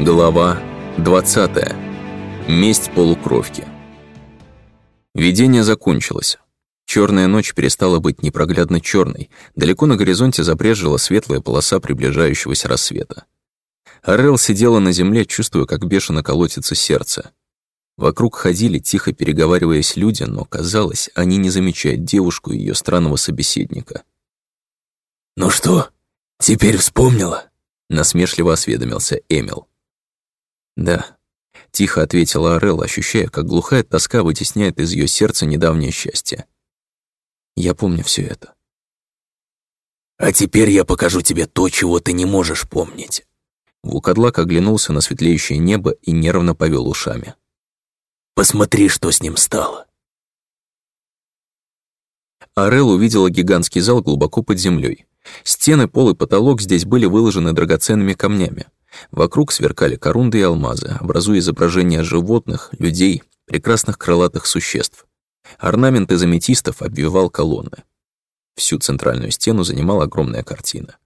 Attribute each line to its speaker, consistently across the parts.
Speaker 1: Глава 20. Месть полукровки. Видение закончилось. Черная ночь перестала быть непроглядно черной. Далеко на горизонте забрежила светлая полоса приближающегося рассвета. Орел сидела на земле, чувствуя, как бешено колотится сердце. Вокруг ходили, тихо переговариваясь люди, но, казалось, они не замечают девушку и ее странного собеседника.
Speaker 2: «Ну что, теперь вспомнила?»
Speaker 1: Насмешливо осведомился Эмил. «Да», — тихо ответила Орел, ощущая, как глухая тоска вытесняет из ее сердца недавнее счастье. «Я помню все это».
Speaker 2: «А теперь я покажу тебе то, чего ты не можешь помнить».
Speaker 1: Вукадлак оглянулся на светлеющее небо и нервно повел ушами.
Speaker 2: Посмотри, что с ним стало.
Speaker 1: Арел увидела гигантский зал глубоко под землей. Стены, пол и потолок здесь были выложены драгоценными камнями. Вокруг сверкали корунды и алмазы, образуя изображения животных, людей, прекрасных крылатых существ. Орнамент из аметистов обвивал колонны. Всю центральную стену занимала огромная картина.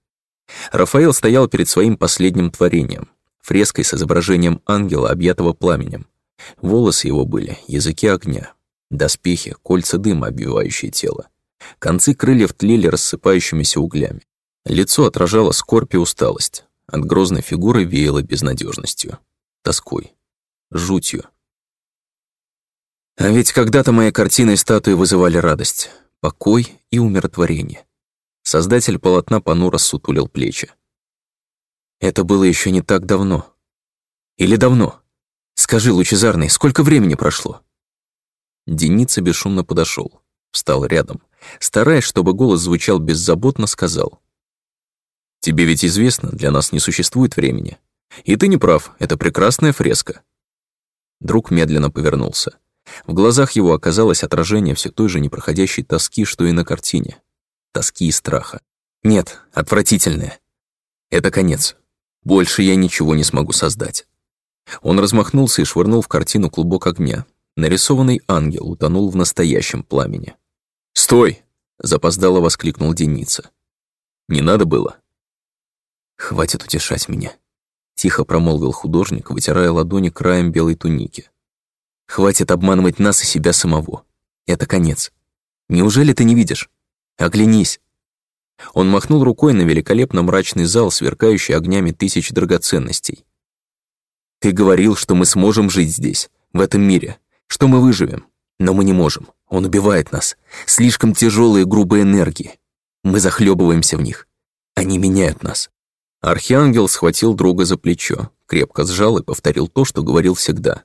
Speaker 1: Рафаэл стоял перед своим последним творением, фреской с изображением ангела, объятого пламенем. Волосы его были языки огня, доспехи, кольца дыма, обвивающие тело. Концы крыльев тлели рассыпающимися углями. Лицо отражало скорбь и усталость. От грозной фигуры веяло безнадежностью, тоской, жутью. А ведь когда-то мои картины и статуи вызывали радость, покой и умиротворение. Создатель полотна понуро сутулил плечи. Это было еще не так давно. Или давно? Скажи, Лучезарный, сколько времени прошло?» Деница бесшумно подошел, встал рядом, стараясь, чтобы голос звучал беззаботно, сказал. «Тебе ведь известно, для нас не существует времени. И ты не прав, это прекрасная фреска». Друг медленно повернулся. В глазах его оказалось отражение все той же непроходящей тоски, что и на картине. Тоски и страха. Нет, отвратительное. Это конец. Больше я ничего не смогу создать. Он размахнулся и швырнул в картину клубок огня. Нарисованный ангел утонул в настоящем пламени. «Стой!» — запоздало воскликнул Деница. «Не надо было?» «Хватит утешать меня», — тихо промолвил художник, вытирая ладони краем белой туники. «Хватит обманывать нас и себя самого. Это конец. Неужели ты не видишь? Оглянись!» Он махнул рукой на великолепно мрачный зал, сверкающий огнями тысяч драгоценностей. Ты говорил, что мы сможем жить здесь, в этом мире, что мы выживем. Но мы не можем. Он убивает нас. Слишком тяжелые грубые энергии. Мы захлебываемся в них. Они меняют нас. Архиангел схватил друга за плечо, крепко сжал и повторил то, что говорил всегда.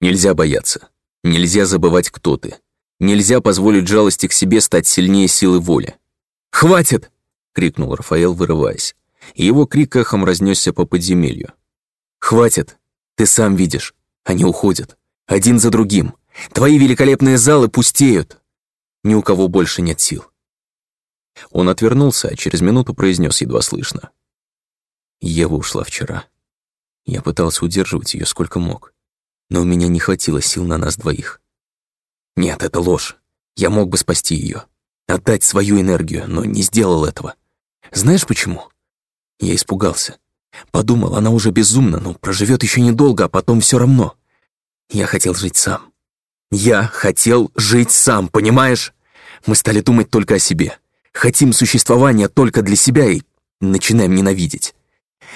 Speaker 1: Нельзя бояться. Нельзя забывать, кто ты. Нельзя позволить жалости к себе стать сильнее силы воли. «Хватит!» — крикнул Рафаэл, вырываясь. И его крик эхом разнесся по подземелью. «Хватит! Ты сам видишь. Они уходят. Один за другим. Твои великолепные залы пустеют. Ни у кого больше нет сил». Он отвернулся, а через минуту произнес едва слышно. Ева ушла вчера. Я пытался удерживать ее сколько мог, но у меня не хватило сил на нас двоих. Нет, это ложь. Я мог бы спасти ее, отдать свою энергию, но не сделал этого. Знаешь почему? Я испугался. Подумал, она уже безумна, но проживет еще недолго, а потом все равно. Я хотел жить сам. Я хотел жить сам, понимаешь? Мы стали думать только о себе. Хотим существования только для себя и начинаем ненавидеть.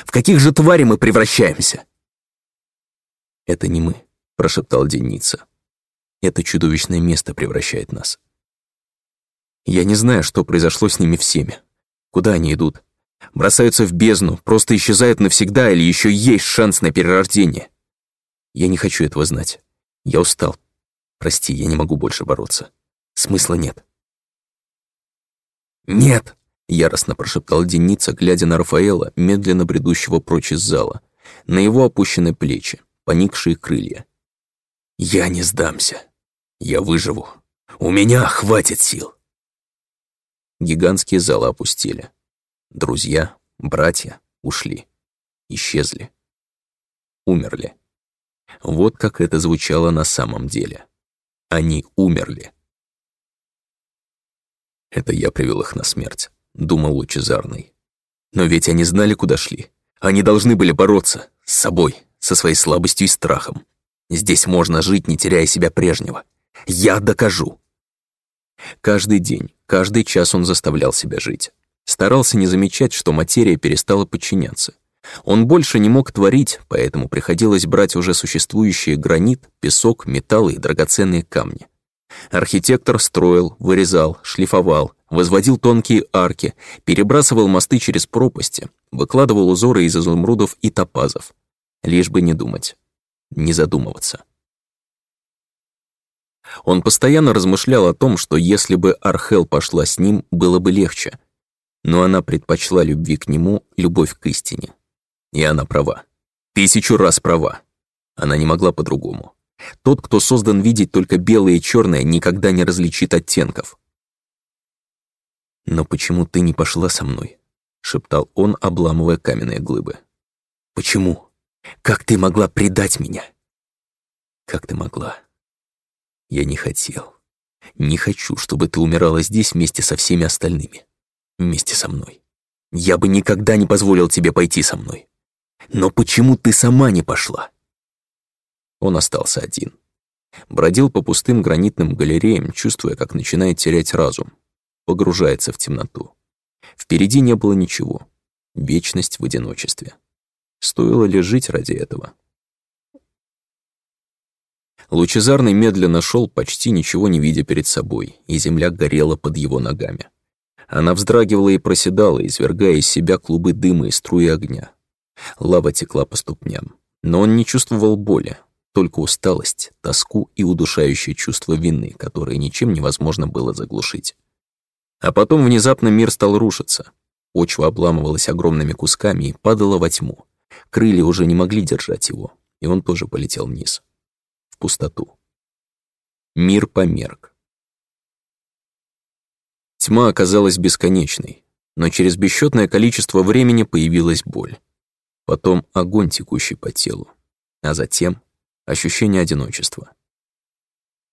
Speaker 1: В каких же твари мы превращаемся? Это не мы, прошептал Деница. Это чудовищное место превращает нас. Я не знаю, что произошло с ними всеми. Куда они идут? бросаются в бездну, просто исчезают навсегда или еще есть шанс на перерождение. Я не хочу этого знать. Я устал. Прости, я не могу больше бороться. Смысла нет. «Нет!» — яростно прошептал Деница, глядя на Рафаэла, медленно бредущего прочь из зала, на его опущенные плечи, поникшие крылья. «Я не сдамся. Я выживу. У меня хватит сил!» Гигантские залы опустили. Друзья, братья ушли, исчезли, умерли. Вот как это звучало на самом деле. Они умерли. Это я привел их на смерть, думал Лучезарный. Но ведь они знали, куда шли. Они должны были бороться, с собой, со своей слабостью и страхом. Здесь можно жить, не теряя себя прежнего. Я докажу. Каждый день, каждый час он заставлял себя жить. Старался не замечать, что материя перестала подчиняться. Он больше не мог творить, поэтому приходилось брать уже существующие гранит, песок, металлы и драгоценные камни. Архитектор строил, вырезал, шлифовал, возводил тонкие арки, перебрасывал мосты через пропасти, выкладывал узоры из изумрудов и топазов. Лишь бы не думать, не задумываться. Он постоянно размышлял о том, что если бы Архел пошла с ним, было бы легче. Но она предпочла любви к нему любовь к истине. И она права. Тысячу раз права. Она не могла по-другому. Тот, кто создан видеть только белое и черное, никогда не различит оттенков. «Но почему ты не пошла со мной?» — шептал он, обламывая каменные глыбы. «Почему? Как ты могла предать меня?» «Как ты могла?» «Я не хотел. Не хочу, чтобы ты умирала здесь вместе со всеми остальными. Вместе со мной. Я бы никогда не позволил тебе пойти со мной. Но почему ты сама не пошла?» Он остался один. Бродил по пустым гранитным галереям, чувствуя, как начинает терять разум. Погружается в темноту. Впереди не было ничего. Вечность в одиночестве. Стоило ли жить ради этого? Лучезарный медленно шел, почти ничего не видя перед собой, и земля горела под его ногами. Она вздрагивала и проседала, извергая из себя клубы дыма и струи огня. Лава текла по ступням. Но он не чувствовал боли, только усталость, тоску и удушающее чувство вины, которое ничем невозможно было заглушить. А потом внезапно мир стал рушиться. Почва обламывалась огромными кусками и падала во тьму. Крылья уже не могли держать его, и он тоже полетел вниз. В пустоту. Мир померк. Тьма оказалась бесконечной, но через бесчетное количество времени появилась боль. Потом огонь, текущий по телу. А затем ощущение одиночества.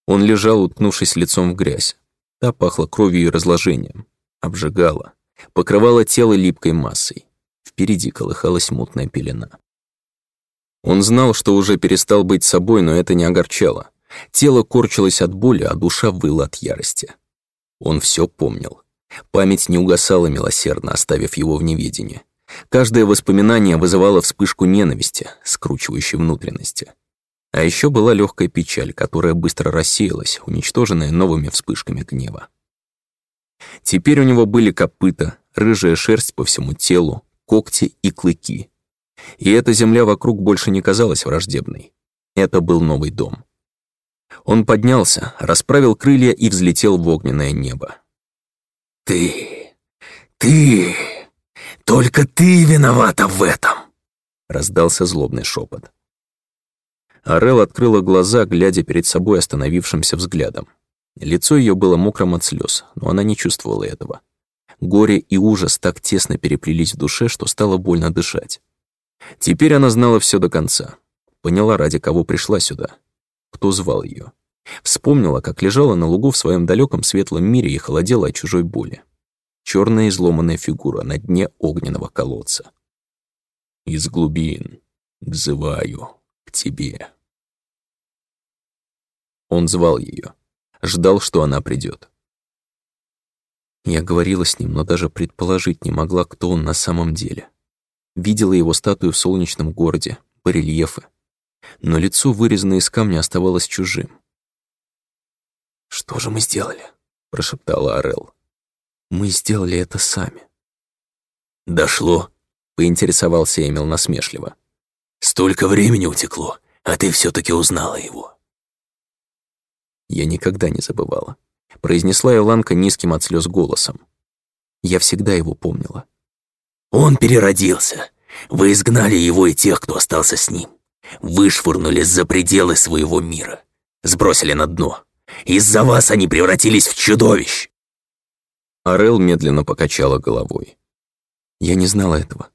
Speaker 1: Он лежал, уткнувшись лицом в грязь. Та пахла кровью и разложением, обжигала, покрывала тело липкой массой. Впереди колыхалась мутная пелена. Он знал, что уже перестал быть собой, но это не огорчало. Тело корчилось от боли, а душа выла от ярости. Он все помнил. Память не угасала милосердно, оставив его в неведении. Каждое воспоминание вызывало вспышку ненависти, скручивающей внутренности. А еще была легкая печаль, которая быстро рассеялась, уничтоженная новыми вспышками гнева. Теперь у него были копыта, рыжая шерсть по всему телу, когти и клыки. И эта земля вокруг больше не казалась враждебной. Это был новый дом. Он поднялся, расправил крылья и взлетел в огненное небо.
Speaker 2: «Ты... ты... только ты виновата в этом!»
Speaker 1: Раздался злобный шепот. Арел открыла глаза, глядя перед собой остановившимся взглядом. Лицо ее было мокрым от слез, но она не чувствовала этого. Горе и ужас так тесно переплелись в душе, что стало больно дышать. Теперь она знала все до конца. Поняла, ради кого пришла сюда. Кто звал ее. Вспомнила, как лежала на лугу в своем далеком светлом мире и холодела от чужой боли. Черная изломанная фигура на дне огненного колодца. «Из глубин взываю к тебе». Он звал ее, ждал, что она придет. Я говорила с ним, но даже предположить не могла, кто он на самом деле. Видела его статую в солнечном городе, барельефы. Но лицо, вырезанное из камня, оставалось чужим.
Speaker 2: «Что же мы сделали?»
Speaker 1: — прошептала Орел. «Мы сделали это сами».
Speaker 2: «Дошло?»
Speaker 1: — поинтересовался Эмил насмешливо.
Speaker 2: «Столько времени утекло, а ты все таки узнала его».
Speaker 1: Я никогда не забывала. Произнесла Иланка низким от слез голосом. Я всегда его помнила.
Speaker 2: «Он переродился. Вы изгнали его и тех, кто остался с ним. Вышвырнули за пределы своего мира. Сбросили на дно. Из-за вас они превратились в чудовищ!»
Speaker 1: Орел медленно покачала головой. Я не знала этого.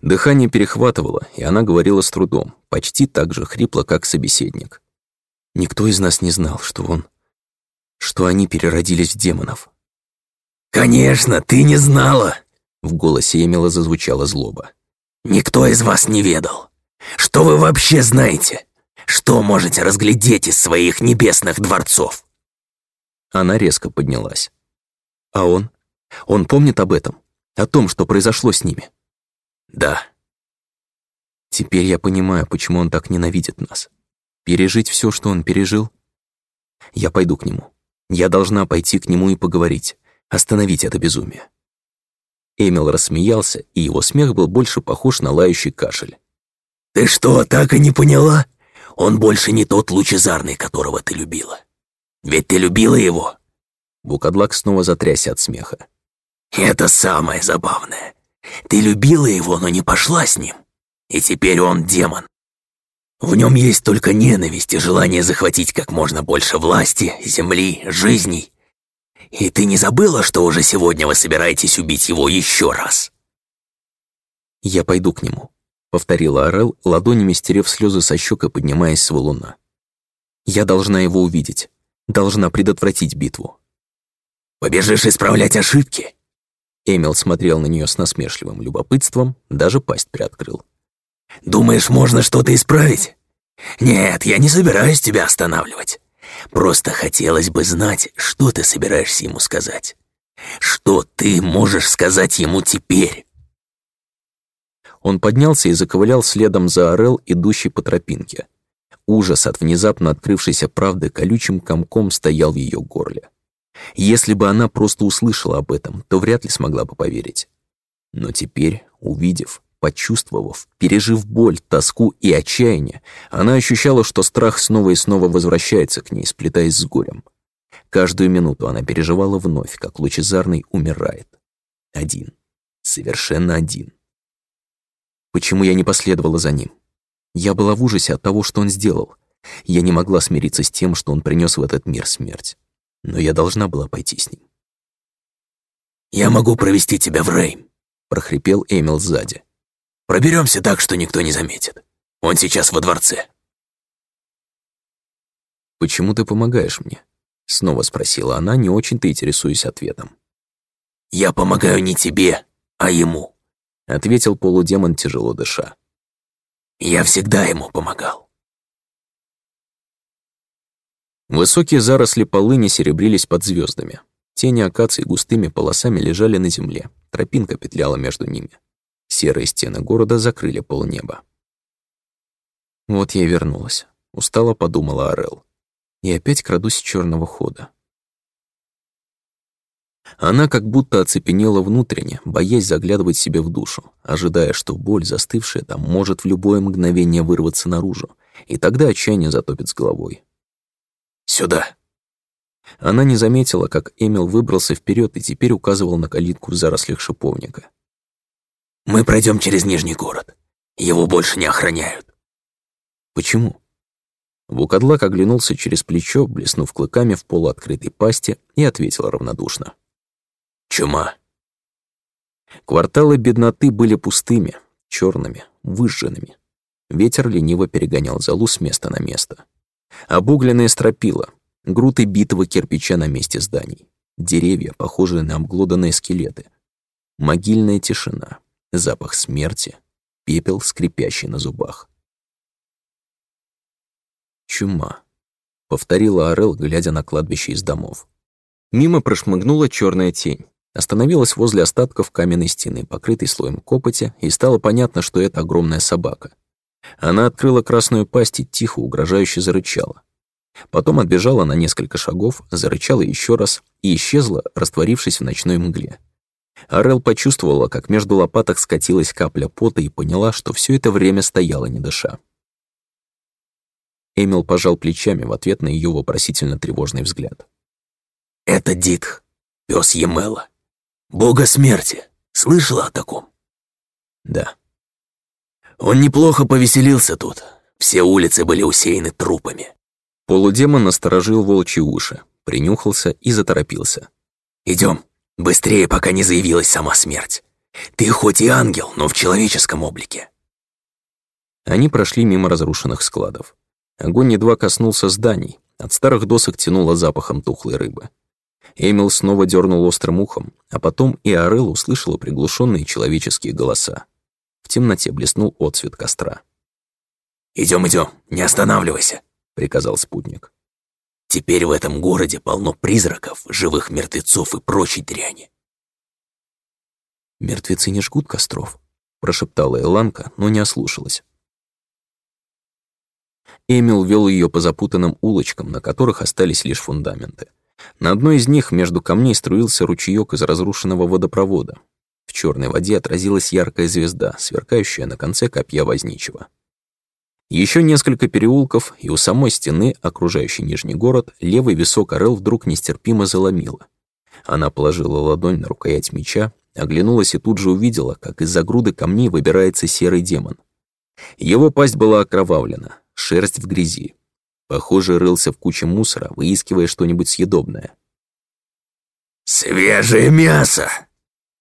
Speaker 1: Дыхание перехватывало, и она говорила с трудом, почти так же хрипло, как собеседник. Никто из нас не знал, что он... что они переродились в демонов.
Speaker 2: «Конечно, ты не знала!»
Speaker 1: В голосе Эмила зазвучала злоба.
Speaker 2: «Никто из вас не ведал. Что вы вообще знаете? Что можете разглядеть из своих небесных дворцов?»
Speaker 1: Она резко поднялась. «А он? Он помнит об этом? О том, что произошло с ними?»
Speaker 2: «Да».
Speaker 1: «Теперь я понимаю, почему он так ненавидит нас. Пережить все, что он пережил? Я пойду к нему. Я должна пойти к нему и поговорить, остановить это безумие». Эмил рассмеялся, и его смех был больше похож на лающий кашель.
Speaker 2: «Ты что, так и не поняла? Он больше не тот лучезарный, которого ты любила. Ведь ты любила его?»
Speaker 1: Букадлак снова затрясся от смеха.
Speaker 2: «Это самое забавное. Ты любила его, но не пошла с ним. И теперь он демон. В нем есть только ненависть и желание захватить как можно больше власти, земли, жизней. И ты не забыла, что уже сегодня вы собираетесь убить его еще раз?»
Speaker 1: «Я пойду к нему», — повторила Орел, ладонями стерев слезы со щек и поднимаясь с валуна. «Я должна его увидеть, должна предотвратить битву».
Speaker 2: «Побежишь исправлять ошибки?»
Speaker 1: Эмил смотрел на нее с насмешливым любопытством, даже пасть приоткрыл.
Speaker 2: «Думаешь, можно что-то исправить? Нет, я не собираюсь тебя останавливать. Просто хотелось бы знать, что ты собираешься ему сказать. Что ты можешь сказать ему теперь?»
Speaker 1: Он поднялся и заковылял следом за Орел, идущий по тропинке. Ужас от внезапно открывшейся правды колючим комком стоял в ее горле. Если бы она просто услышала об этом, то вряд ли смогла бы поверить. Но теперь, увидев, почувствовав, пережив боль, тоску и отчаяние, она ощущала, что страх снова и снова возвращается к ней, сплетаясь с горем. Каждую минуту она переживала вновь, как лучезарный умирает. Один. Совершенно один. Почему я не последовала за ним? Я была в ужасе от того, что он сделал. Я не могла смириться с тем, что он принес в этот мир смерть. Но я должна была пойти с ним.
Speaker 2: «Я могу провести тебя в Рейм», —
Speaker 1: прохрипел Эмил сзади.
Speaker 2: Проберемся так, что никто не заметит. Он сейчас во дворце».
Speaker 1: «Почему ты помогаешь мне?» — снова спросила она, не очень-то интересуясь ответом.
Speaker 2: «Я помогаю не тебе, а ему», —
Speaker 1: ответил полудемон, тяжело дыша.
Speaker 2: «Я всегда ему помогал».
Speaker 1: Высокие заросли полыни серебрились под звездами. Тени акаций густыми полосами лежали на земле, тропинка петляла между ними. Серые стены города закрыли полнеба. Вот я и вернулась. Устало подумала Орел. И опять крадусь с черного хода. Она как будто оцепенела внутренне, боясь заглядывать себе в душу, ожидая, что боль, застывшая там, может в любое мгновение вырваться наружу, и тогда отчаяние затопит с головой.
Speaker 2: «Сюда!»
Speaker 1: Она не заметила, как Эмил выбрался вперед и теперь указывал на калитку в зарослях шиповника.
Speaker 2: Мы пройдем через Нижний город. Его больше не охраняют.
Speaker 1: Почему? Вукадлак оглянулся через плечо, блеснув клыками в полуоткрытой пасти, и ответил равнодушно.
Speaker 2: Чума.
Speaker 1: Кварталы бедноты были пустыми, черными, выжженными. Ветер лениво перегонял залу с места на место. Обугленные стропила, груты битого кирпича на месте зданий, деревья, похожие на обглоданные скелеты. Могильная тишина, запах смерти, пепел, скрипящий на зубах. «Чума», — повторила Орел, глядя на кладбище из домов. Мимо прошмыгнула черная тень, остановилась возле остатков каменной стены, покрытой слоем копоти, и стало понятно, что это огромная собака. Она открыла красную пасть и тихо, угрожающе зарычала. Потом отбежала на несколько шагов, зарычала еще раз и исчезла, растворившись в ночной мгле. Арел почувствовала, как между лопаток скатилась капля пота и поняла, что все это время стояла не дыша. Эмил пожал плечами в ответ на ее вопросительно тревожный взгляд.
Speaker 2: «Это Дитх, пес Емела. Бога смерти. Слышала о таком?»
Speaker 1: «Да».
Speaker 2: «Он неплохо повеселился тут. Все улицы были усеяны трупами».
Speaker 1: Полудемон насторожил волчьи уши, принюхался и заторопился.
Speaker 2: Идем. Быстрее, пока не заявилась сама смерть. Ты хоть и ангел, но в человеческом облике.
Speaker 1: Они прошли мимо разрушенных складов. Огонь едва коснулся зданий, от старых досок тянуло запахом тухлой рыбы. Эмил снова дернул острым ухом, а потом и Орел услышала приглушенные человеческие голоса. В темноте блеснул отсвет костра.
Speaker 2: Идем, идем, не останавливайся», — приказал спутник. «Теперь в этом городе полно призраков, живых мертвецов и прочей дряни».
Speaker 1: «Мертвецы не жгут костров», — прошептала Эланка, но не ослушалась. Эмил вел ее по запутанным улочкам, на которых остались лишь фундаменты. На одной из них между камней струился ручеёк из разрушенного водопровода. В черной воде отразилась яркая звезда, сверкающая на конце копья возничего. Еще несколько переулков, и у самой стены, окружающей Нижний город, левый висок Орел вдруг нестерпимо заломила. Она положила ладонь на рукоять меча, оглянулась и тут же увидела, как из-за груды камней выбирается серый демон. Его пасть была окровавлена, шерсть в грязи. Похоже, рылся в куче мусора, выискивая что-нибудь съедобное.
Speaker 2: «Свежее мясо!»
Speaker 1: —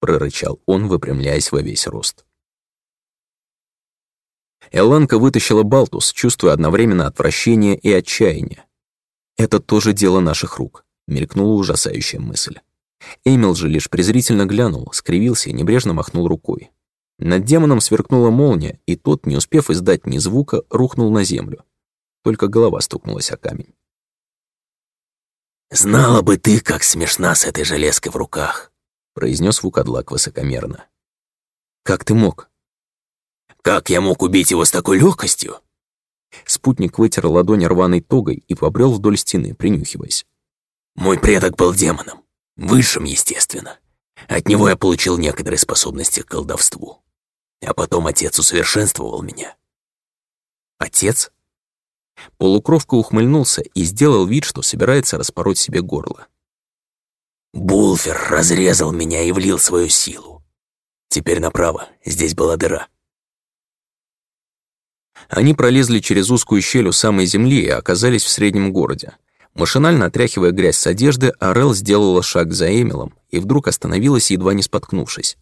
Speaker 1: прорычал он, выпрямляясь во весь рост. Эланка вытащила Балтус, чувствуя одновременно отвращение и отчаяние. «Это тоже дело наших рук», — мелькнула ужасающая мысль. Эмил же лишь презрительно глянул, скривился и небрежно махнул рукой. Над демоном сверкнула молния, и тот, не успев издать ни звука, рухнул на землю. Только голова стукнулась о камень.
Speaker 2: «Знала бы ты, как смешна с этой железкой в руках», — произнес Вукадлак высокомерно.
Speaker 1: «Как ты мог?»
Speaker 2: Как я мог убить его с такой легкостью?
Speaker 1: Спутник вытер ладонь рваной тогой и побрел вдоль стены, принюхиваясь.
Speaker 2: Мой предок был демоном. Высшим, естественно. От него я получил некоторые способности к колдовству. А потом отец усовершенствовал меня.
Speaker 1: Отец? Полукровка ухмыльнулся и сделал вид, что собирается распороть себе горло.
Speaker 2: Булфер разрезал меня и влил свою силу. Теперь направо, здесь была дыра.
Speaker 1: Они пролезли через узкую щель у самой земли и оказались в среднем городе. Машинально отряхивая грязь с одежды, Орел сделала шаг за Эмилом и вдруг остановилась, едва не споткнувшись.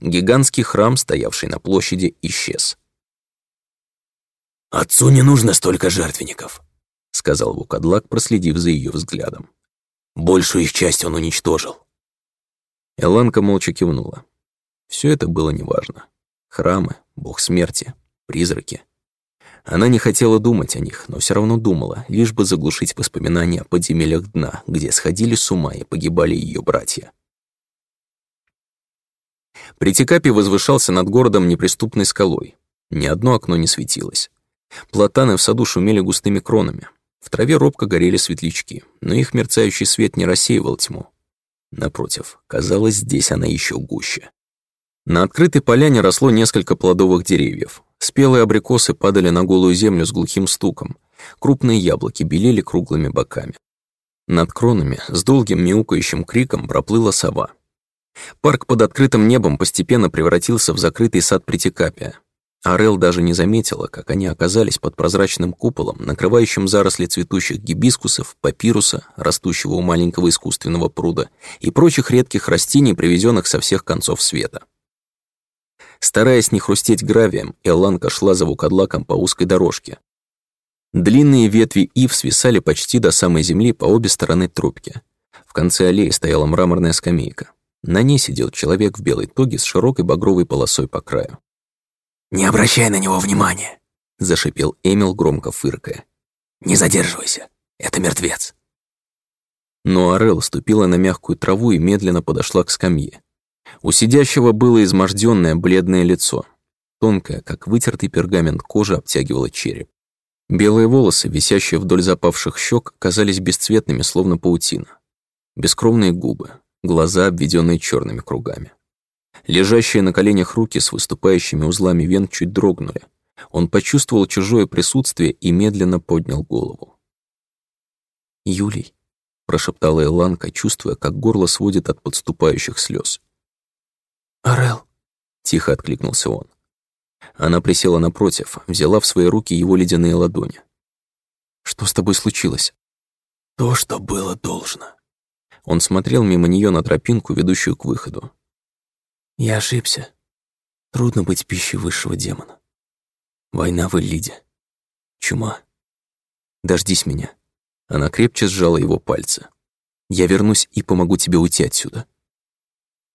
Speaker 1: Гигантский храм, стоявший на площади, исчез.
Speaker 2: «Отцу не нужно столько жертвенников», — сказал
Speaker 1: Вукадлак, проследив за ее взглядом.
Speaker 2: «Большую их часть он уничтожил».
Speaker 1: Эланка молча кивнула. Все это было неважно. Храмы, бог смерти, призраки. Она не хотела думать о них, но все равно думала, лишь бы заглушить воспоминания о подземельях дна, где сходили с ума и погибали ее братья. Притекапи возвышался над городом неприступной скалой. Ни одно окно не светилось. Платаны в саду шумели густыми кронами. В траве робко горели светлячки, но их мерцающий свет не рассеивал тьму. Напротив, казалось, здесь она еще гуще. На открытой поляне росло несколько плодовых деревьев. Спелые абрикосы падали на голую землю с глухим стуком. Крупные яблоки белели круглыми боками. Над кронами с долгим мяукающим криком проплыла сова. Парк под открытым небом постепенно превратился в закрытый сад Притекапия. Арел даже не заметила, как они оказались под прозрачным куполом, накрывающим заросли цветущих гибискусов, папируса, растущего у маленького искусственного пруда, и прочих редких растений, привезенных со всех концов света. Стараясь не хрустеть гравием, Элланка шла за вукадлаком по узкой дорожке. Длинные ветви ив свисали почти до самой земли по обе стороны трубки. В конце аллеи стояла мраморная скамейка. На ней сидел человек в белой тоге с широкой багровой полосой по краю.
Speaker 2: «Не обращай на него внимания», —
Speaker 1: зашипел Эмил, громко фыркая.
Speaker 2: «Не задерживайся, это мертвец».
Speaker 1: Но Орел ступила на мягкую траву и медленно подошла к скамье. У сидящего было изможденное бледное лицо. Тонкая, как вытертый пергамент кожа, обтягивала череп. Белые волосы, висящие вдоль запавших щек, казались бесцветными, словно паутина. Бескровные губы, глаза, обведенные черными кругами. Лежащие на коленях руки с выступающими узлами вен чуть дрогнули. Он почувствовал чужое присутствие и медленно поднял голову. «Юлий», — прошептала Эланка, чувствуя, как горло сводит от подступающих слез.
Speaker 2: «Орел», —
Speaker 1: тихо откликнулся он. Она присела напротив, взяла в свои руки его ледяные ладони. «Что с тобой случилось?»
Speaker 2: «То, что было должно».
Speaker 1: Он смотрел мимо нее на тропинку, ведущую к выходу.
Speaker 2: «Я ошибся. Трудно быть пищей высшего демона. Война в Элиде. Чума.
Speaker 1: Дождись меня». Она крепче сжала его пальцы. «Я вернусь и помогу тебе уйти отсюда».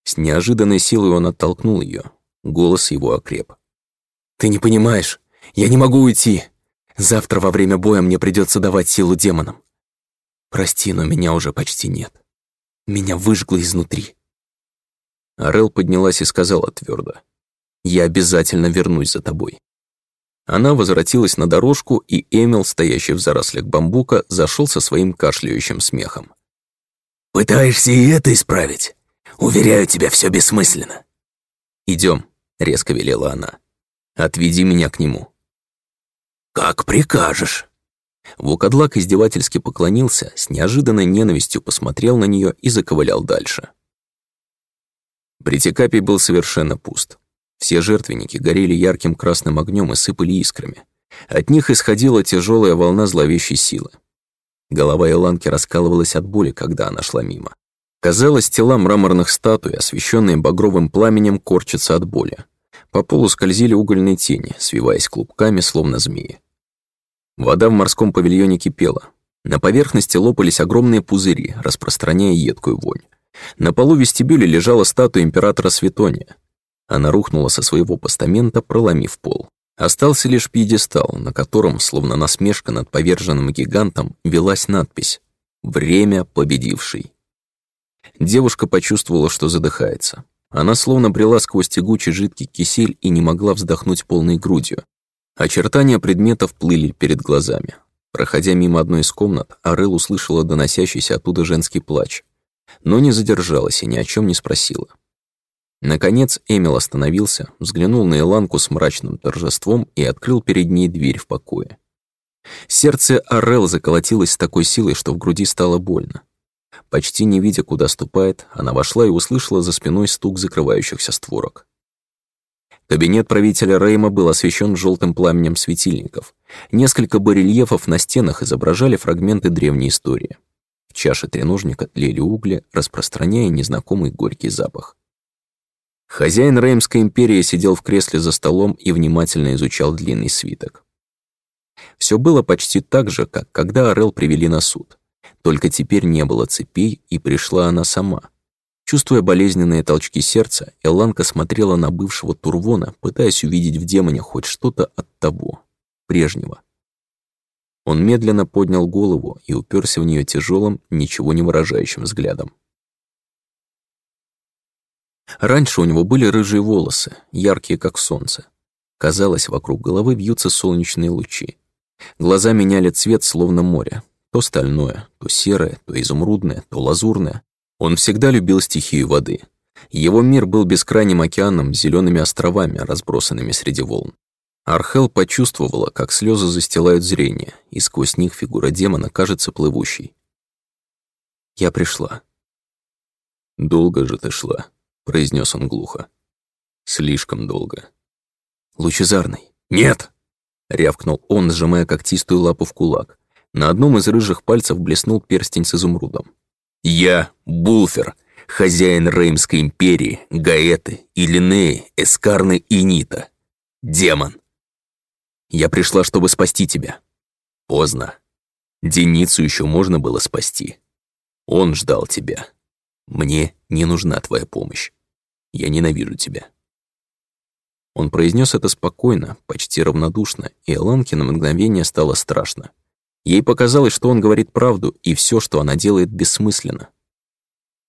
Speaker 1: С неожиданной силой он оттолкнул ее. Голос его окреп.
Speaker 2: «Ты не понимаешь. Я не могу уйти.
Speaker 1: Завтра во время боя мне придется давать силу демонам. Прости, но меня уже почти нет. Меня выжгло изнутри. Арел поднялась и сказала твердо: «Я обязательно вернусь за тобой». Она возвратилась на дорожку, и Эмил, стоящий в зарослях бамбука, зашел со своим кашляющим смехом.
Speaker 2: «Пытаешься и это исправить? Уверяю тебя, все бессмысленно».
Speaker 1: Идем, резко велела она. «Отведи меня к нему».
Speaker 2: «Как прикажешь».
Speaker 1: Вукадлак издевательски поклонился, с неожиданной ненавистью посмотрел на нее и заковылял дальше. Притекапий был совершенно пуст. Все жертвенники горели ярким красным огнем и сыпали искрами. От них исходила тяжелая волна зловещей силы. Голова Иланки раскалывалась от боли, когда она шла мимо. Казалось, тела мраморных статуй, освещенные багровым пламенем, корчатся от боли. По полу скользили угольные тени, свиваясь клубками, словно змеи. Вода в морском павильоне кипела. На поверхности лопались огромные пузыри, распространяя едкую вонь. На полу вестибюля лежала статуя императора Светония. Она рухнула со своего постамента, проломив пол. Остался лишь пьедестал, на котором, словно насмешка над поверженным гигантом, велась надпись «Время победивший». Девушка почувствовала, что задыхается. Она словно брела сквозь тягучий жидкий кисель и не могла вздохнуть полной грудью. Очертания предметов плыли перед глазами. Проходя мимо одной из комнат, Арел услышала доносящийся оттуда женский плач, но не задержалась и ни о чем не спросила. Наконец Эмил остановился, взглянул на Иланку с мрачным торжеством и открыл перед ней дверь в покое. Сердце Арел заколотилось с такой силой, что в груди стало больно. Почти не видя, куда ступает, она вошла и услышала за спиной стук закрывающихся створок. Кабинет правителя Рейма был освещен желтым пламенем светильников. Несколько барельефов на стенах изображали фрагменты древней истории. В чаше треножника тлели угли, распространяя незнакомый горький запах. Хозяин Реймской империи сидел в кресле за столом и внимательно изучал длинный свиток. Все было почти так же, как когда Орел привели на суд. Только теперь не было цепей, и пришла она сама. Чувствуя болезненные толчки сердца, Эланка смотрела на бывшего Турвона, пытаясь увидеть в демоне хоть что-то от того, прежнего. Он медленно поднял голову и уперся в нее тяжелым, ничего не выражающим взглядом. Раньше у него были рыжие волосы, яркие как солнце. Казалось, вокруг головы вьются солнечные лучи. Глаза меняли цвет, словно море. То стальное, то серое, то изумрудное, то лазурное. Он всегда любил стихию воды. Его мир был бескрайним океаном с зелеными островами, разбросанными среди волн. Архел почувствовала, как слезы застилают зрение, и сквозь них фигура демона кажется плывущей. «Я пришла». «Долго же ты шла», произнес он глухо. Слишком долго. Лучезарный. Нет! рявкнул он, сжимая когтистую лапу в кулак. На одном из рыжих пальцев блеснул перстень с изумрудом. «Я, Булфер, хозяин Реймской империи, Гаэты, Илинеи, Эскарны и Нита. Демон. Я пришла, чтобы спасти тебя. Поздно. Деницу еще можно было спасти. Он ждал тебя. Мне не нужна твоя помощь. Я ненавижу тебя». Он произнес это спокойно, почти равнодушно, и Эланке на мгновение стало страшно. Ей показалось, что он говорит правду, и все, что она делает, бессмысленно.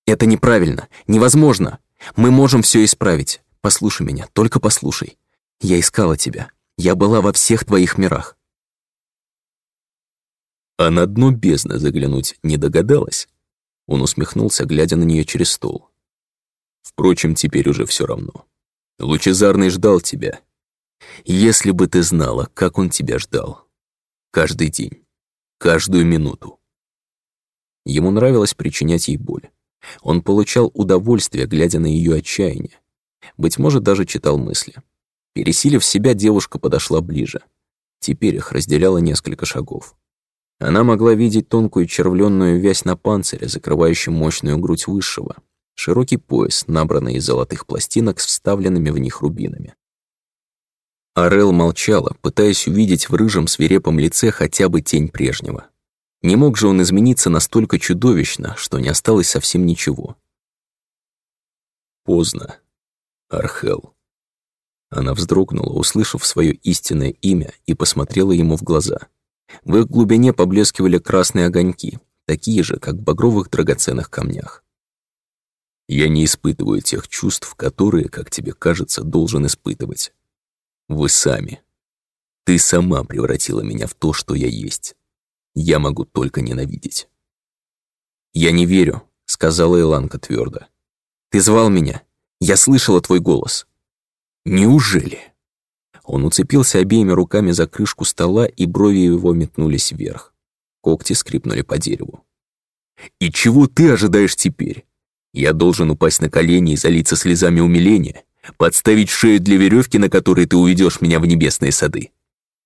Speaker 1: «Это неправильно, невозможно. Мы можем все исправить. Послушай меня, только послушай. Я искала тебя. Я была во всех твоих мирах». А на дно бездны заглянуть не догадалась. Он усмехнулся, глядя на нее через стол. Впрочем, теперь уже все равно. Лучезарный ждал тебя. Если бы ты знала, как он тебя ждал. Каждый день, каждую минуту. Ему нравилось причинять ей боль. Он получал удовольствие, глядя на ее отчаяние. Быть может, даже читал мысли. Пересилив себя, девушка подошла ближе. Теперь их разделяло несколько шагов. Она могла видеть тонкую червленную вязь на панцире, закрывающую мощную грудь высшего, широкий пояс, набранный из золотых пластинок с вставленными в них рубинами. Арел молчала, пытаясь увидеть в рыжем свирепом лице хотя бы тень прежнего. Не мог же он измениться настолько чудовищно, что не осталось совсем ничего. Поздно. Архел. Она вздрогнула, услышав свое истинное имя, и посмотрела ему в глаза. В их глубине поблескивали красные огоньки, такие же, как в багровых драгоценных камнях. «Я не испытываю тех чувств, которые, как тебе кажется, должен испытывать. Вы сами. Ты сама превратила меня в то, что я есть. Я могу только ненавидеть». «Я не верю», — сказала Иланка твердо. «Ты звал меня. Я слышала твой голос». «Неужели?» Он уцепился обеими руками за крышку стола, и брови его метнулись вверх. Когти скрипнули по дереву. «И чего ты ожидаешь теперь? Я должен упасть на колени и залиться слезами умиления, подставить шею для веревки, на которой ты уведешь меня в небесные сады.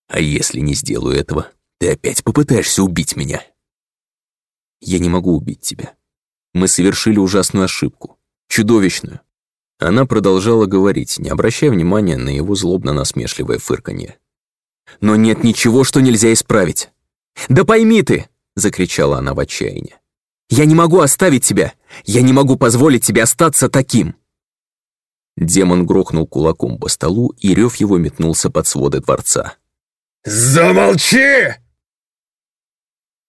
Speaker 1: А если не сделаю этого, ты опять попытаешься убить меня?» «Я не могу убить тебя. Мы совершили ужасную ошибку. Чудовищную. Она продолжала говорить, не обращая внимания на его злобно-насмешливое фырканье. «Но нет ничего, что нельзя исправить!» «Да пойми ты!» — закричала она в отчаянии. «Я не могу оставить тебя! Я не могу позволить тебе остаться таким!» Демон грохнул кулаком по столу, и рев его метнулся под своды дворца.
Speaker 3: «Замолчи!»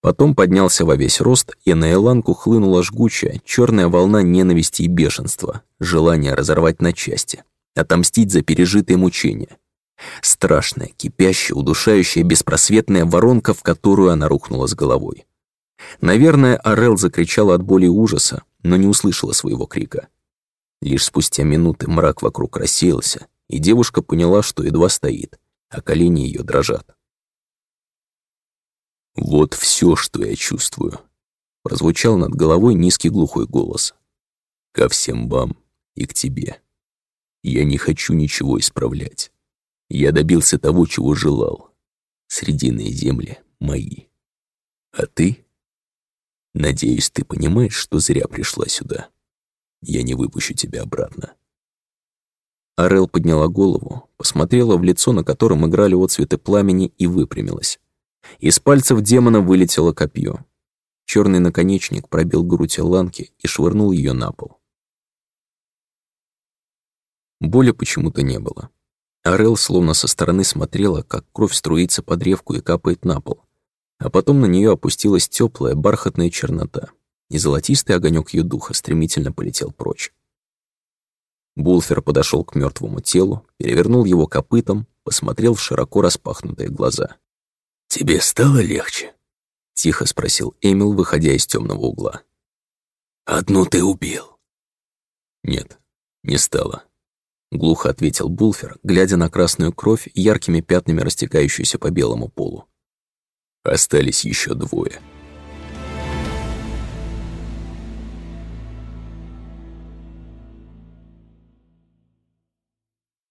Speaker 1: Потом поднялся во весь рост, и на Эланку хлынула жгучая, черная волна ненависти и бешенства, желание разорвать на части, отомстить за пережитые мучения. Страшная, кипящая, удушающая, беспросветная воронка, в которую она рухнула с головой. Наверное, Орел закричала от боли и ужаса, но не услышала своего крика. Лишь спустя минуты мрак вокруг рассеялся, и девушка поняла, что едва стоит, а колени ее дрожат. «Вот все, что я чувствую», — прозвучал над головой низкий глухой голос. «Ко всем вам и к тебе. Я не хочу ничего исправлять. Я добился того, чего желал. Срединные земли мои. А ты? Надеюсь, ты понимаешь, что зря пришла сюда. Я не выпущу тебя обратно». Арел подняла голову, посмотрела в лицо, на котором играли отцветы пламени, и выпрямилась. Из пальцев демона вылетело копье. Черный наконечник пробил грудь Ланки и швырнул ее на пол. Боли почему-то не было. Орел словно со стороны смотрела, как кровь струится под ревку и капает на пол. А потом на нее опустилась теплая бархатная чернота, и золотистый огонек ее духа стремительно полетел прочь. Булфер подошел к мертвому телу, перевернул его копытом, посмотрел в широко распахнутые глаза.
Speaker 2: «Тебе стало легче?»
Speaker 1: — тихо спросил Эмил, выходя из темного угла.
Speaker 2: «Одну ты убил».
Speaker 1: «Нет, не стало», — глухо ответил Булфер, глядя на красную кровь, яркими пятнами растекающуюся по белому полу. «Остались еще двое».